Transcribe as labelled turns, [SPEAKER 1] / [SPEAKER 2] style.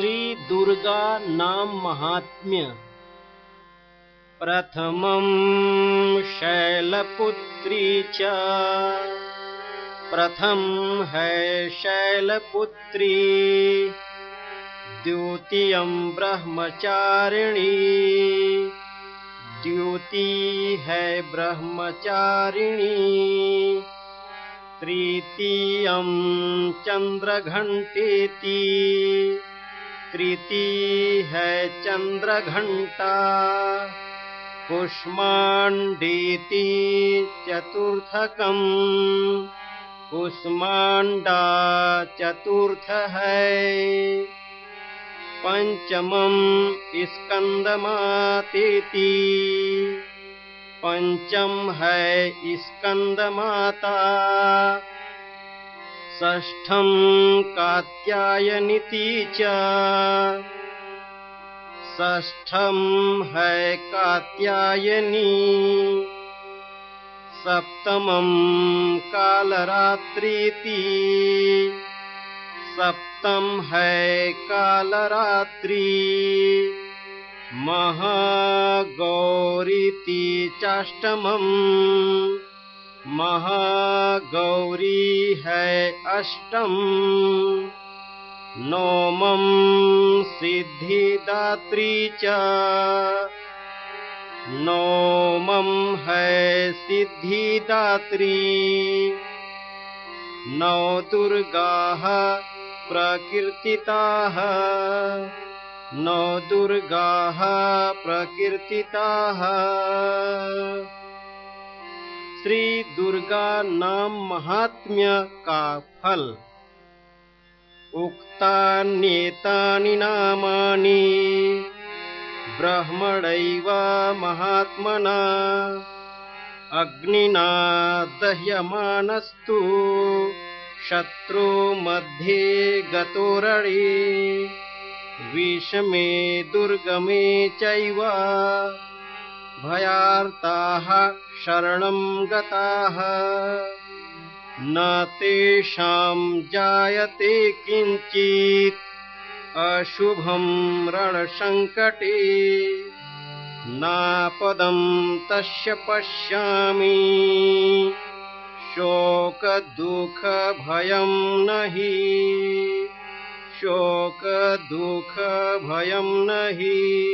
[SPEAKER 1] श्रीदुर्गा नाम महात्म्य। प्रथमं शैलपुत्री च। प्रथम है शैलपुत्री। द्वितीयं ब्रह्मचारिणी। द्युति है ब्रह्मचारिणी। तृतीयं चन्द्रघण्टेति तृतीय है चन्द्रघण्टा कुष्माण्डेति चतुर्थकम्। कुष्माण्डा चतुर्थ है पञ्चमम् स्कन्दमातेति पञ्चम है स्कन्दमाता षष्ठम् कात्यायनिति च। षष्ठम् है कात्यायनी। सप्तमम् कालरात्रीति। सप्तम है कालरात्रि। महागौरीति चाष्टमम् महागौरी है अष्टम। नवमं सिद्धिदात्री च। नवमं है सिद्धिदात्री। नौ दुर्गाः प्रकीर्तिताः। नौ दुर्गाः प्रकीर्तिताः श्री दुर्गा नाम महात्म्य का फल? उक्तान्येतानि नामानि। ब्रह्मणैव महात्मना। अग्निना दह्यमानस्तु। शत्रु मध्ये गतोरणे। विषमे दुर्गमे चैव भयार्ताः शरणं गताः। न तेषां जायते किञ्चित् अशुभं रणसङ्कटे। नापदं तस्य पश्यामि। शोकदुःखभयं शोकदुःखभयं हि